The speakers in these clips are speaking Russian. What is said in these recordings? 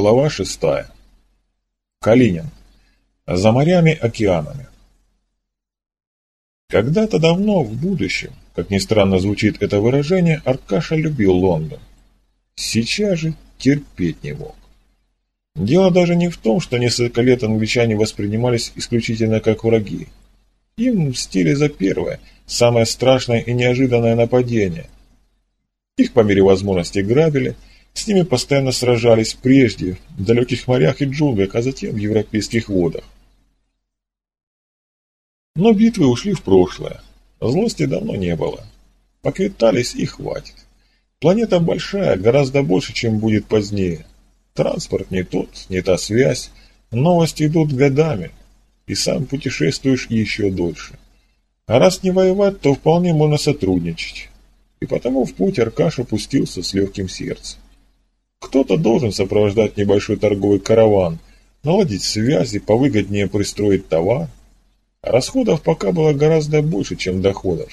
Глава шестая. Калинин. За морями, океанами. Когда-то давно, в будущем, как ни странно звучит это выражение, Аркаша любил Лондон. Сейчас же терпеть не мог. Дело даже не в том, что несколько лет англичане воспринимались исключительно как враги. Им мстили за первое, самое страшное и неожиданное нападение. Их по мере возможности грабили – с ними постоянно сражались прежде, в далеких морях и джунглях, а затем в европейских водах. Но битвы ушли в прошлое. Злости давно не было. Поквитались и хватит. Планета большая, гораздо больше, чем будет позднее. Транспорт не тот, не та связь. Новости идут годами. И сам путешествуешь еще дольше. А раз не воевать, то вполне можно сотрудничать. И потому в путь Аркаш опустился с легким сердцем. Кто-то должен сопровождать небольшой торговый караван, наладить связи, повыгоднее пристроить товар. расходов пока было гораздо больше, чем доходов.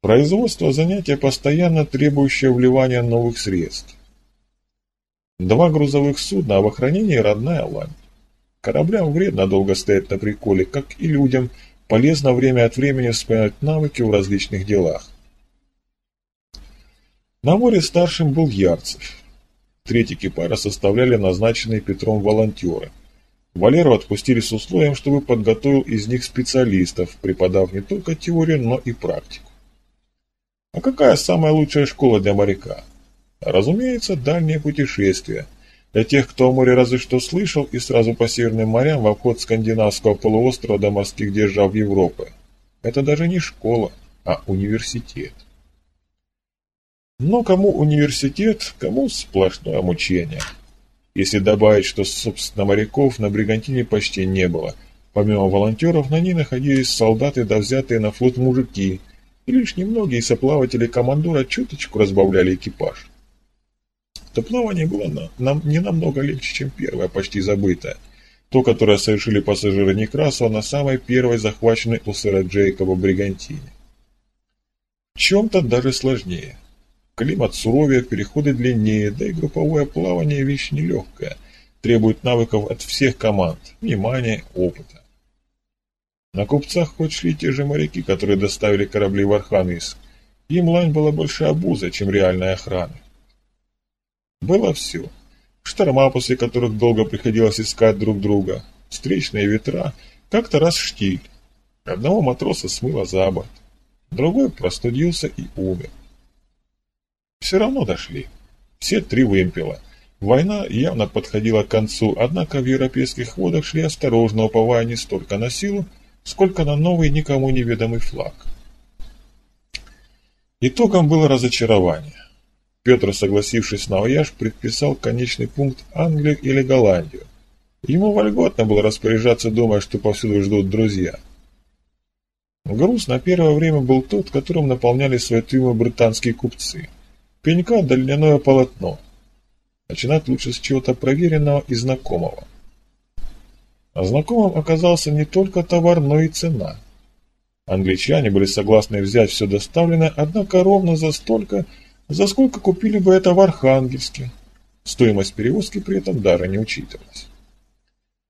Производство – занятие, постоянно требующее вливания новых средств. Два грузовых судна, а в охранении родная лань. Кораблям вредно долго стоять на приколе, как и людям, полезно время от времени вспоминать навыки в различных делах. На море старшим был Ярцев. Треть экипажа составляли назначенные Петром волонтеры. Валеру отпустили с условием, чтобы подготовил из них специалистов, преподав не только теорию, но и практику. А какая самая лучшая школа для моряка? Разумеется, дальние путешествия. Для тех, кто о море разве что слышал, и сразу по северным морям в обход скандинавского полуострова до морских держав Европы. Это даже не школа, а университет. Но кому университет, кому сплошное мучение. Если добавить, что, собственно, моряков на Бригантине почти не было. Помимо волонтеров, на ней находились солдаты да взятые на флот мужики, и лишь немногие соплаватели командора чуточку разбавляли экипаж. То плавание было на, нам не намного легче, чем первое, почти забытое. То, которое совершили пассажиры Некрасова на самой первой захваченной у сэра Джейкоба Бригантине. В чем-то даже сложнее. Климат суровее, переходы длиннее, да и групповое плавание вещь нелегкая, требует навыков от всех команд, внимания, опыта. На купцах хоть шли те же моряки, которые доставили корабли в Архангельск, им лань была больше обуза, чем реальная охрана. Было все. Шторма, после которых долго приходилось искать друг друга, встречные ветра, как-то раз штиль. Одного матроса смыло за борт, другой простудился и умер. Все равно дошли. Все три вымпела. Война явно подходила к концу, однако в европейских водах шли осторожно, уповая не столько на силу, сколько на новый никому неведомый флаг. Итогом было разочарование. Петр, согласившись на вояж, предписал конечный пункт Англию или Голландию. Ему вольготно было распоряжаться, думая, что повсюду ждут друзья. Груз на первое время был тот, которым наполняли свои трюмы британские купцы – Пенька да льняное полотно. Начинать лучше с чего-то проверенного и знакомого. А знакомым оказался не только товар, но и цена. Англичане были согласны взять все доставленное, однако ровно за столько, за сколько купили бы это в Архангельске. Стоимость перевозки при этом даже не учитывалась.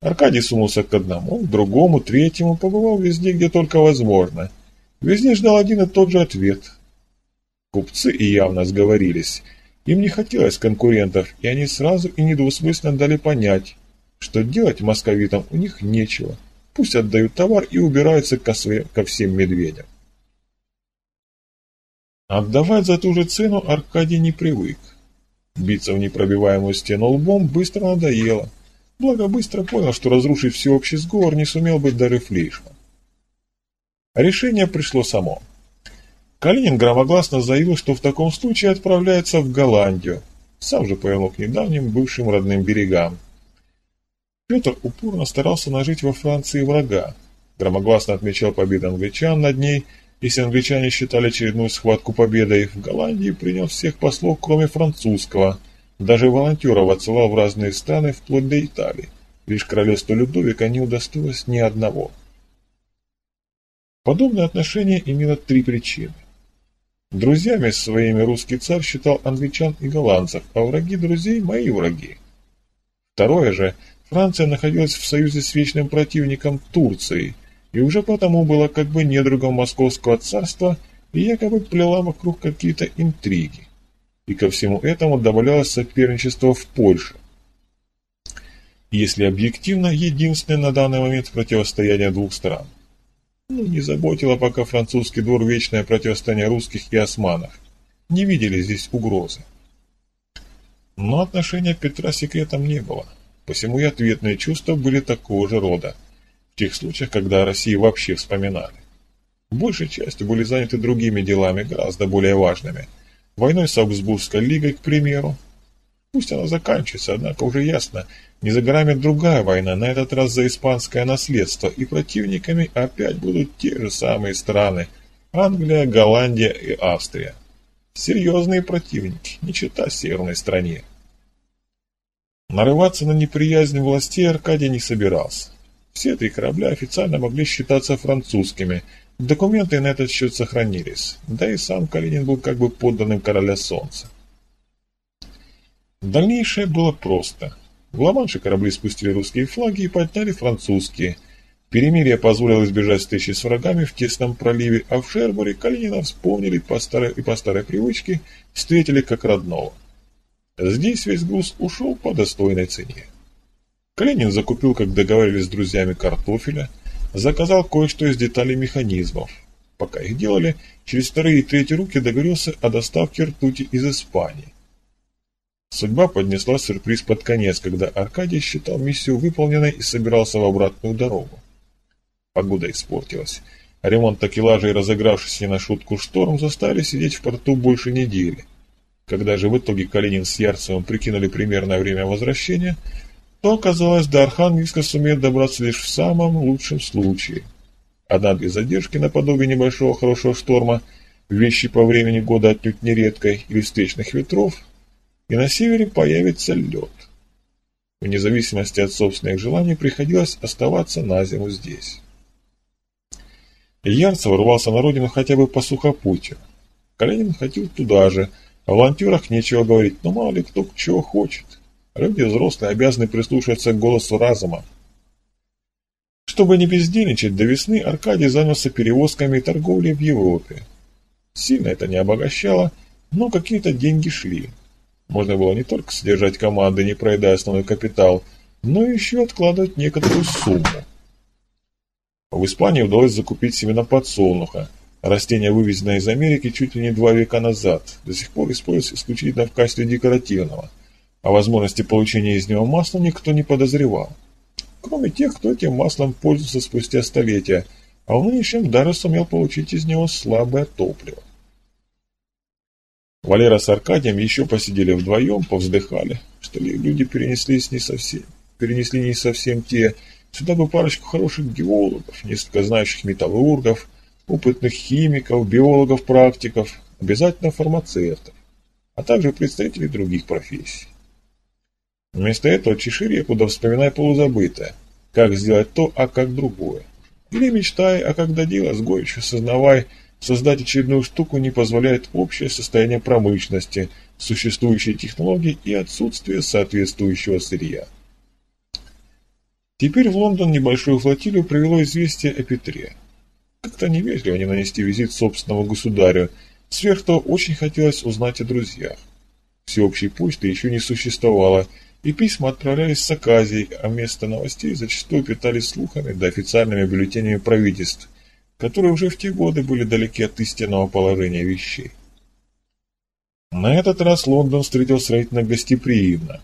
Аркадий сунулся к одному, к другому, третьему, побывал везде, где только возможно. Везде ждал один и тот же ответ – Купцы и явно сговорились. Им не хотелось конкурентов, и они сразу и недвусмысленно дали понять, что делать московитам у них нечего. Пусть отдают товар и убираются ко, своим, ко всем медведям. Отдавать за ту же цену Аркадий не привык. Биться в непробиваемую стену лбом быстро надоело. Благо быстро понял, что разрушить всеобщий сговор не сумел быть даже Флейшман. Решение пришло само. Калинин громогласно заявил, что в таком случае отправляется в Голландию. Сам же повернул к недавним бывшим родным берегам. Петр упорно старался нажить во Франции врага. Громогласно отмечал победу англичан над ней. Если англичане считали очередную схватку победой, в Голландии принял всех послов, кроме французского. Даже волонтеров отсылал в разные страны, вплоть до Италии. Лишь королевство Людовика не удостоилось ни одного. Подобное отношение имело три причины. Друзьями своими русский царь считал англичан и голландцев, а враги друзей – мои враги. Второе же, Франция находилась в союзе с вечным противником Турцией, и уже потому была как бы недругом Московского царства и якобы плела вокруг какие-то интриги. И ко всему этому добавлялось соперничество в Польше. Если объективно, единственное на данный момент противостояние двух стран. Ну, не заботило пока французский двор вечное противостояние русских и османов. Не видели здесь угрозы. Но отношения Петра секретом не было, посему и ответные чувства были такого же рода в тех случаях, когда о России вообще вспоминали. Большей частью были заняты другими делами, гораздо более важными. Войной с Аугсбургской лигой, к примеру. Пусть она заканчивается, однако уже ясно, не за горами другая война, на этот раз за испанское наследство, и противниками опять будут те же самые страны – Англия, Голландия и Австрия. Серьезные противники, не чита северной стране. Нарываться на неприязнь властей Аркадий не собирался. Все три корабля официально могли считаться французскими, документы на этот счет сохранились, да и сам Калинин был как бы подданным короля солнца. Дальнейшее было просто. В Ла-Манше корабли спустили русские флаги и подняли французские. Перемирие позволило избежать встречи с врагами в тесном проливе, а в Шербуре Калинина вспомнили по старой, и по старой привычке встретили как родного. Здесь весь груз ушел по достойной цене. Калинин закупил, как договаривались с друзьями, картофеля, заказал кое-что из деталей механизмов. Пока их делали, через вторые и третьи руки договорился о доставке ртути из Испании. Судьба поднесла сюрприз под конец, когда Аркадий считал миссию выполненной и собирался в обратную дорогу. Погода испортилась. Ремонт такелажа и разыгравшийся на шутку шторм заставили сидеть в порту больше недели. Когда же в итоге Калинин с Ярцевым прикинули примерное время возвращения – то, оказалось, до Архангельска сумеет добраться лишь в самом лучшем случае. Одна-две задержки наподобие небольшого хорошего шторма, вещи по времени года отнюдь нередкой, или встречных ветров, и на севере появится лед. Вне зависимости от собственных желаний приходилось оставаться на зиму здесь. Ярцев рвался на родину хотя бы по сухопутью. Калинин хотел туда же, о волонтерах нечего говорить, но мало ли кто чего хочет. Люди взрослые обязаны прислушиваться к голосу разума. Чтобы не бездельничать до весны, Аркадий занялся перевозками и торговлей в Европе. Сильно это не обогащало, но какие-то деньги шли. Можно было не только содержать команды, не проедая основной капитал, но еще откладывать некоторую сумму. В Испании удалось закупить семена подсолнуха. Растение, вывезенное из Америки чуть ли не два века назад, до сих пор используется исключительно в качестве декоративного – о возможности получения из него масла никто не подозревал. Кроме тех, кто этим маслом пользуется спустя столетия, а в нынешнем даже сумел получить из него слабое топливо. Валера с Аркадием еще посидели вдвоем, повздыхали, что ли люди перенеслись не совсем, перенесли не совсем те, сюда бы парочку хороших геологов, несколько знающих металлургов, опытных химиков, биологов, практиков, обязательно фармацевтов, а также представителей других профессий. Вместо этого чеши куда вспоминая полузабытое. Как сделать то, а как другое. Или мечтай, а когда дело с горечью сознавай, создать очередную штуку не позволяет общее состояние промышленности, существующие технологии и отсутствие соответствующего сырья. Теперь в Лондон небольшую флотилию привело известие о Петре. Как-то невежливо не нанести визит собственному государю, сверх того очень хотелось узнать о друзьях. Всеобщей почты еще не существовало, и письма отправлялись с Аказией, а вместо новостей зачастую питались слухами да официальными бюллетенями правительств, которые уже в те годы были далеки от истинного положения вещей. На этот раз Лондон встретил сравнительно гостеприимно.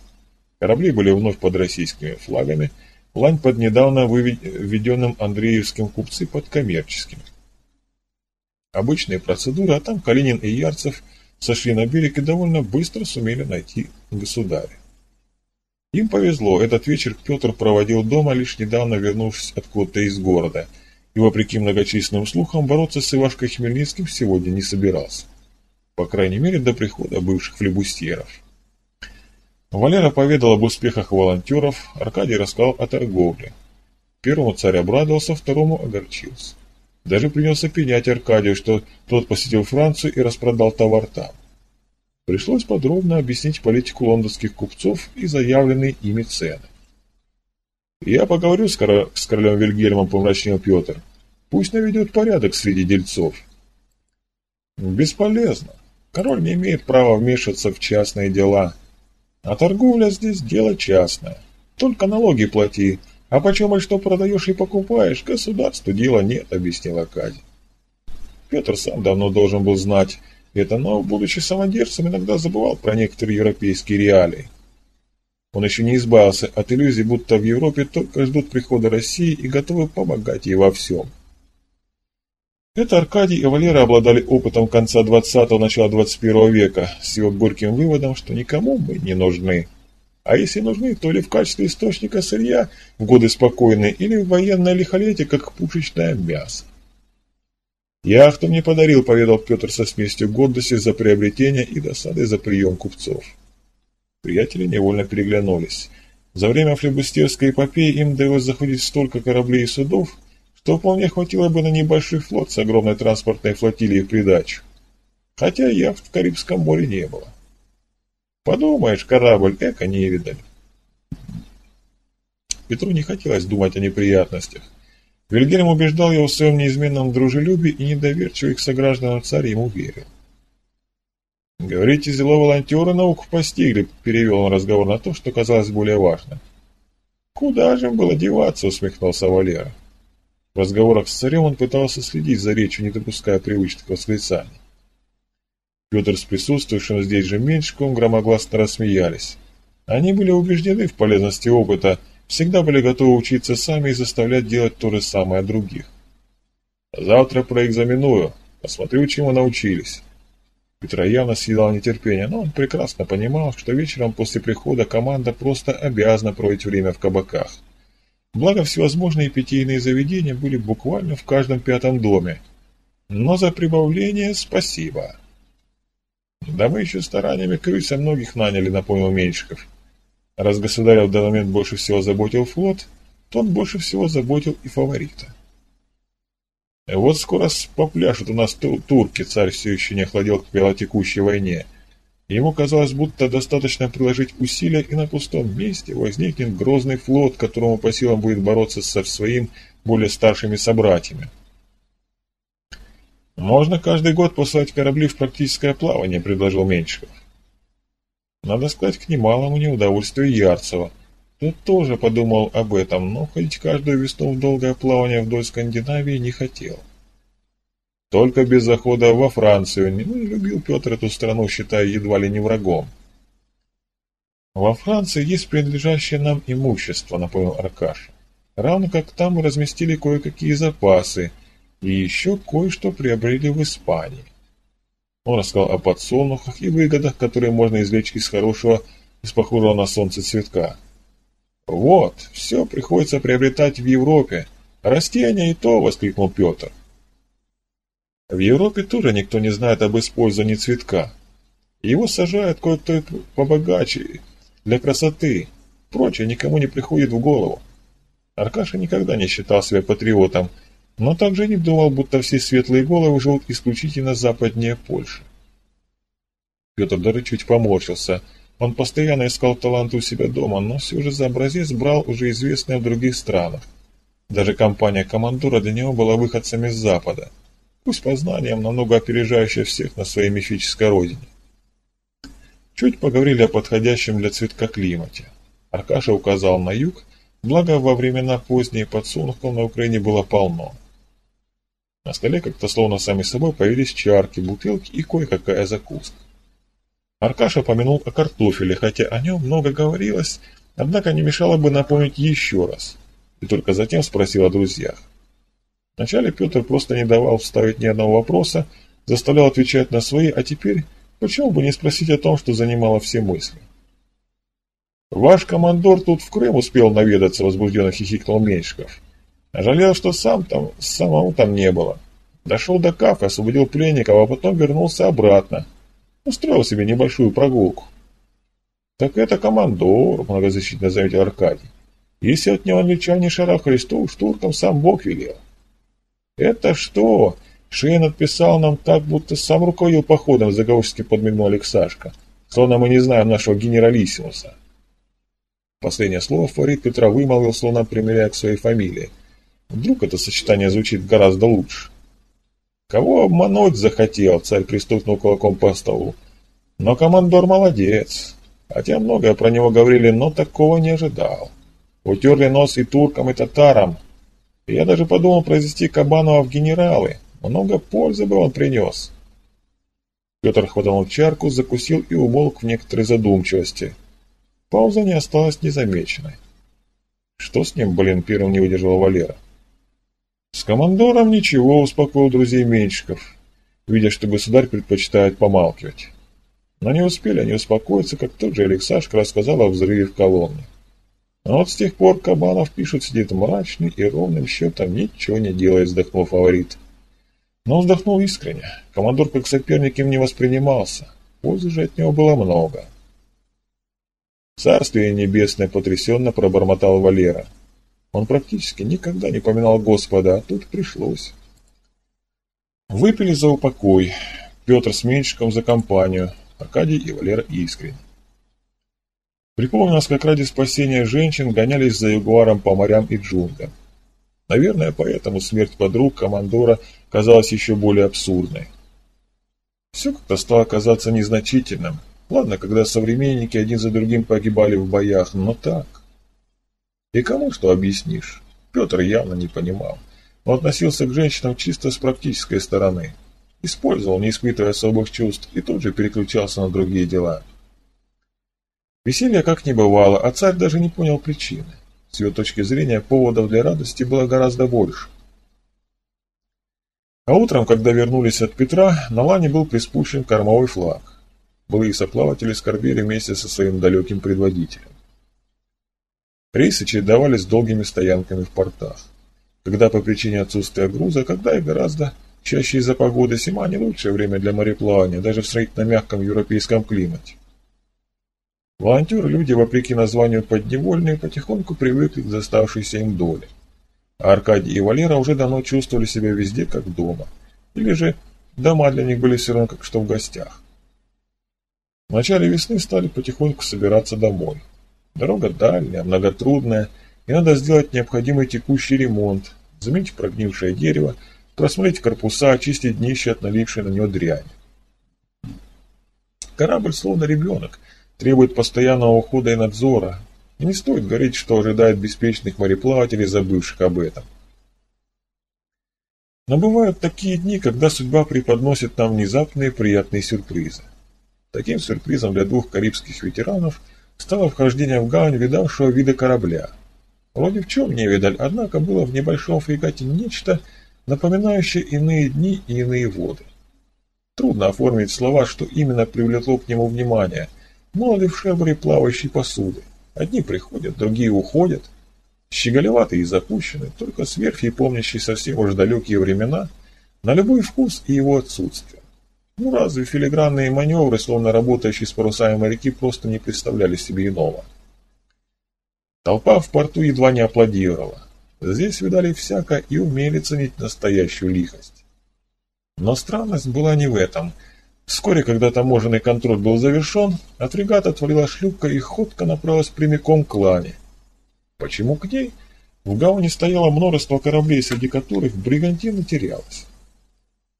Корабли были вновь под российскими флагами, лань под недавно введенным Андреевским купцы под коммерческими. Обычные процедуры, а там Калинин и Ярцев сошли на берег и довольно быстро сумели найти государя. Им повезло, этот вечер Петр проводил дома, лишь недавно вернувшись откуда-то из города, и, вопреки многочисленным слухам, бороться с Ивашкой Хмельницким сегодня не собирался. По крайней мере, до прихода бывших флебустьеров. Валера поведал об успехах волонтеров, Аркадий рассказал о торговле. Первому царь обрадовался, второму огорчился. Даже принялся пенять Аркадию, что тот посетил Францию и распродал товар там. Пришлось подробно объяснить политику лондонских купцов и заявленные ими цены. «Я поговорю с, кор... с королем Вильгельмом», — помрачнел Петр. «Пусть наведет порядок среди дельцов». «Бесполезно. Король не имеет права вмешиваться в частные дела. А торговля здесь дело частное. Только налоги плати, а почем и что продаешь и покупаешь, государству дела нет», — объяснил Акадий. Петр сам давно должен был знать это, но, будучи самодержцем, иногда забывал про некоторые европейские реалии. Он еще не избавился от иллюзии, будто в Европе только ждут прихода России и готовы помогать ей во всем. Это Аркадий и Валера обладали опытом конца 20-го, начала 21 века, с его горьким выводом, что никому мы не нужны. А если нужны, то ли в качестве источника сырья в годы спокойные, или в военное лихолетие, как пушечное мясо. «Яхту мне подарил», — поведал Петр со смесью гордости за приобретение и досады за прием купцов. Приятели невольно переглянулись. За время флебустерской эпопеи им довелось заходить столько кораблей и судов, что вполне хватило бы на небольшой флот с огромной транспортной флотилией в придачу. Хотя яхт в Карибском море не было. Подумаешь, корабль эко не видали. Петру не хотелось думать о неприятностях. Вильгельм убеждал его в своем неизменном дружелюбии и недоверчивый к согражданам царь ему верил. «Говорите, зело волонтеры науку постигли», — перевел он разговор на то, что казалось более важным. «Куда же им было деваться?» — усмехнулся Валера. В разговорах с царем он пытался следить за речью, не допуская привычных восклицаний. Петр с присутствующим здесь же Меньшиком громогласно рассмеялись. Они были убеждены в полезности опыта, всегда были готовы учиться сами и заставлять делать то же самое других. «Завтра проэкзаменую, посмотрю, чему научились». Петра явно съедал нетерпение, но он прекрасно понимал, что вечером после прихода команда просто обязана проводить время в кабаках. Благо, всевозможные питейные заведения были буквально в каждом пятом доме. Но за прибавление спасибо. Да мы еще стараниями крыса многих наняли, напомнил Меньшиков. Раз государя в данный момент больше всего заботил флот, то он больше всего заботил и фаворита. Вот скоро попляшут у нас турки, царь все еще не охладел к велотекущей войне. Ему казалось, будто достаточно приложить усилия, и на пустом месте возникнет грозный флот, которому по силам будет бороться со своим более старшими собратьями. «Можно каждый год послать корабли в практическое плавание», — предложил Меньшиков. Надо сказать, к немалому неудовольствию Ярцева. Тот тоже подумал об этом, но ходить каждую весну в долгое плавание вдоль Скандинавии не хотел. Только без захода во Францию не любил Петр эту страну, считая едва ли не врагом. «Во Франции есть принадлежащее нам имущество», — напомнил Аркаша. «Равно как там мы разместили кое-какие запасы, и еще кое-что приобрели в Испании». Он рассказал о подсолнухах и выгодах, которые можно извлечь из хорошего, из похожего на солнце цветка. «Вот, все приходится приобретать в Европе. Растения и то!» — воскликнул Петр. В Европе тоже никто не знает об использовании цветка. Его сажают кое-кто побогаче, для красоты. Прочее никому не приходит в голову. Аркаша никогда не считал себя патриотом, но также не думал, будто все светлые головы живут исключительно западнее Польши. Петр даже чуть поморщился – он постоянно искал таланты у себя дома, но все же за образец брал уже известные в других странах. Даже компания «Командора» для него была выходцами с Запада, пусть по знаниям намного опережающая всех на своей мифической родине. Чуть поговорили о подходящем для цветка климате. Аркаша указал на юг, благо во времена поздние подсолнухов на Украине было полно. На столе как-то словно сами собой появились чарки, бутылки и кое-какая закуска. Аркаша помянул о картофеле, хотя о нем много говорилось, однако не мешало бы напомнить еще раз. И только затем спросил о друзьях. Вначале Петр просто не давал вставить ни одного вопроса, заставлял отвечать на свои, а теперь почему бы не спросить о том, что занимало все мысли? «Ваш командор тут в Крым успел наведаться», — возбужденно хихикнул Меньшиков. «Жалел, что сам там, самому там не было. Дошел до Кафа, освободил пленников, а потом вернулся обратно. Устроил себе небольшую прогулку. Так это командор, многозащитно заметил Аркадий. Если от него англичане шарахались, то уж туркам сам Бог велел. Это что? Шейн отписал нам так, будто сам руководил походом, заговорчески подмигнул Алексашка. Словно мы не знаем нашего генералиссимуса. Последнее слово Фарид Петра вымолвил, словно примеряя к своей фамилии. Вдруг это сочетание звучит гораздо лучше. Кого обмануть захотел, царь пристукнул кулаком по столу. Но командор молодец. Хотя многое про него говорили, но такого не ожидал. Утерли нос и туркам, и татарам. Я даже подумал произвести Кабанова в генералы. Много пользы бы он принес. Петр хватанул чарку, закусил и умолк в некоторой задумчивости. Пауза не осталась незамеченной. Что с ним, блин, первым не выдержал Валера? С командором ничего, успокоил друзей Меньшиков, видя, что государь предпочитает помалкивать. Но не успели они успокоиться, как тот же Алексашка рассказал о взрыве в колонне. А вот с тех пор Кабанов пишет сидит мрачный и ровным счетом ничего не делает, вздохнул фаворит. Но вздохнул искренне. Командор как соперник им не воспринимался. Пользы же от него было много. Царствие небесное потрясенно пробормотал Валера. Он практически никогда не поминал Господа, а тут пришлось. Выпили за упокой. Петр с Меньшиком за компанию, Аркадий и Валера искренне. Припомнилось, как ради спасения женщин гонялись за ягуаром по морям и джунглям. Наверное, поэтому смерть подруг командора казалась еще более абсурдной. Все как-то стало казаться незначительным. Ладно, когда современники один за другим погибали в боях, но так. И кому что объяснишь? Петр явно не понимал. Он относился к женщинам чисто с практической стороны. Использовал, не испытывая особых чувств, и тут же переключался на другие дела. Веселья как не бывало, а царь даже не понял причины. С его точки зрения, поводов для радости было гораздо больше. А утром, когда вернулись от Петра, на лане был приспущен кормовой флаг. Былые соплаватели скорбели вместе со своим далеким предводителем. Рейсы чередовались долгими стоянками в портах. Когда по причине отсутствия груза, когда и гораздо чаще из-за погоды, зима не лучшее время для мореплавания, даже в сравнительно мягком европейском климате. Волонтеры, люди, вопреки названию подневольные, потихоньку привыкли к заставшейся им доле. А Аркадий и Валера уже давно чувствовали себя везде, как дома. Или же дома для них были все равно, как что в гостях. В начале весны стали потихоньку собираться домой. Дорога дальняя, многотрудная, и надо сделать необходимый текущий ремонт, заменить прогнившее дерево, просмотреть корпуса, очистить днище от налившей на него дряни. Корабль словно ребенок, требует постоянного ухода и надзора, и не стоит говорить, что ожидает беспечных мореплавателей, забывших об этом. Но бывают такие дни, когда судьба преподносит нам внезапные приятные сюрпризы. Таким сюрпризом для двух карибских ветеранов стало вхождение в гавань видавшего вида корабля. Вроде в чем не видаль, однако было в небольшом фрегате нечто, напоминающее иные дни и иные воды. Трудно оформить слова, что именно привлекло к нему внимание, мало ли в шебре плавающей посуды. Одни приходят, другие уходят. Щеголеватые и запущенные, только с верфи, помнящие совсем уж далекие времена, на любой вкус и его отсутствие. Ну разве филигранные маневры, словно работающие с парусами моряки, просто не представляли себе иного? Толпа в порту едва не аплодировала. Здесь видали всяко и умели ценить настоящую лихость. Но странность была не в этом – Вскоре, когда таможенный контроль был завершен, от фрегата отвалила шлюпка и ходка направилась прямиком к лане. Почему к ней? В гавани стояло множество кораблей, среди которых бригантина терялась.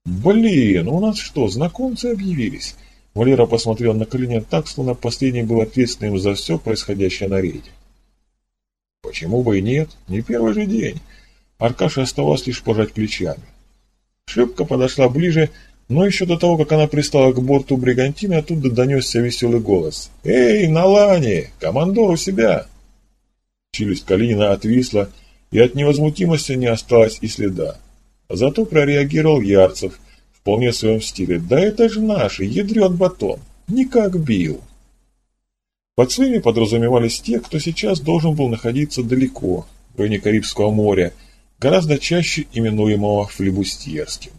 «Блин, у нас что, знакомцы объявились?» Валера посмотрел на Калинина так, словно последний был ответственным за все происходящее на рейде. «Почему бы и нет? Не первый же день». Аркаше оставалось лишь пожать плечами. Шлюпка подошла ближе, но еще до того, как она пристала к борту бригантины, оттуда донесся веселый голос. «Эй, Налани! Командор у себя!» Челюсть Калинина отвисла, и от невозмутимости не осталось и следа. Зато прореагировал Ярцев, вполне в своем стиле. «Да это же наши, ядрен батон! Не как бил!» Под своими подразумевались те, кто сейчас должен был находиться далеко, в районе Карибского моря, гораздо чаще именуемого Флебустьерским.